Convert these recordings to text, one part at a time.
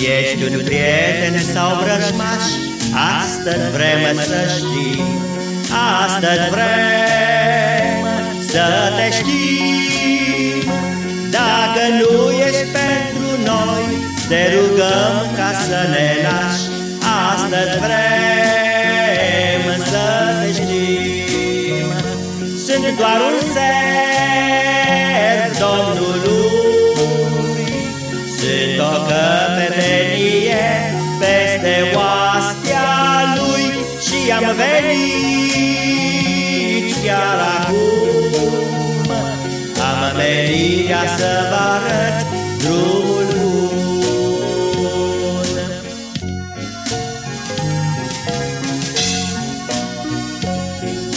ești un prieten sau vrăjmaș, Astăzi vrem să știi, Astăzi vrem să te știm. Dacă nu ești pentru noi, te rugăm ca să ne lași, Astăzi vrem să te știm. Sunt doar un ser, am venit chiar acum. Am menirea să vă arăt drumul bun.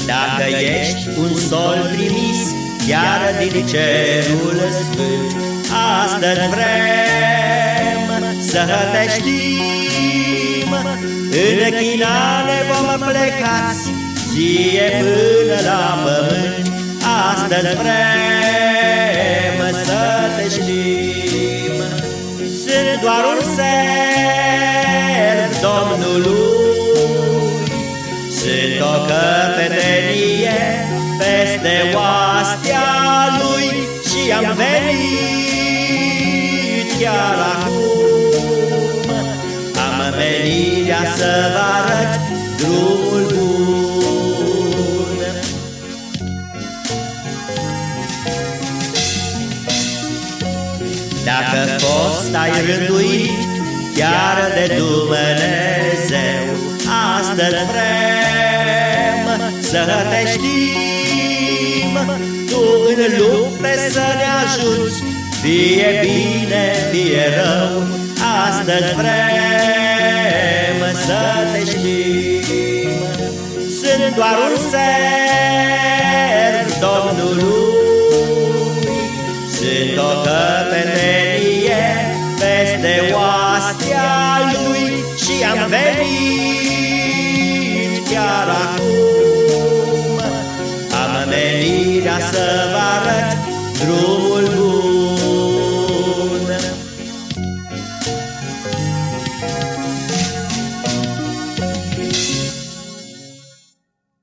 Dacă ești un sol trimis Chiar din cerul sfânt Astăzi vrem să te știm În chinale vom plecați Ție până la pământ. Astăzi vrem să te știm. Sunt doar un ser Domnului. Sunt o căpetenie peste oastea lui Și am venit menirea să vă arăt drumul bun. Dacă fost ai rânduit chiar de Dumnezeu. Astăzi vrem să te știm. Tu în lupte să ne ajuți Fie bine, fie rău. Astăzi vrem să te știm Sunt doar un ser Domnului. Sunt o căpetenie peste oastea lui Și am venit chiar acum. Am menirea să vă arăt drumul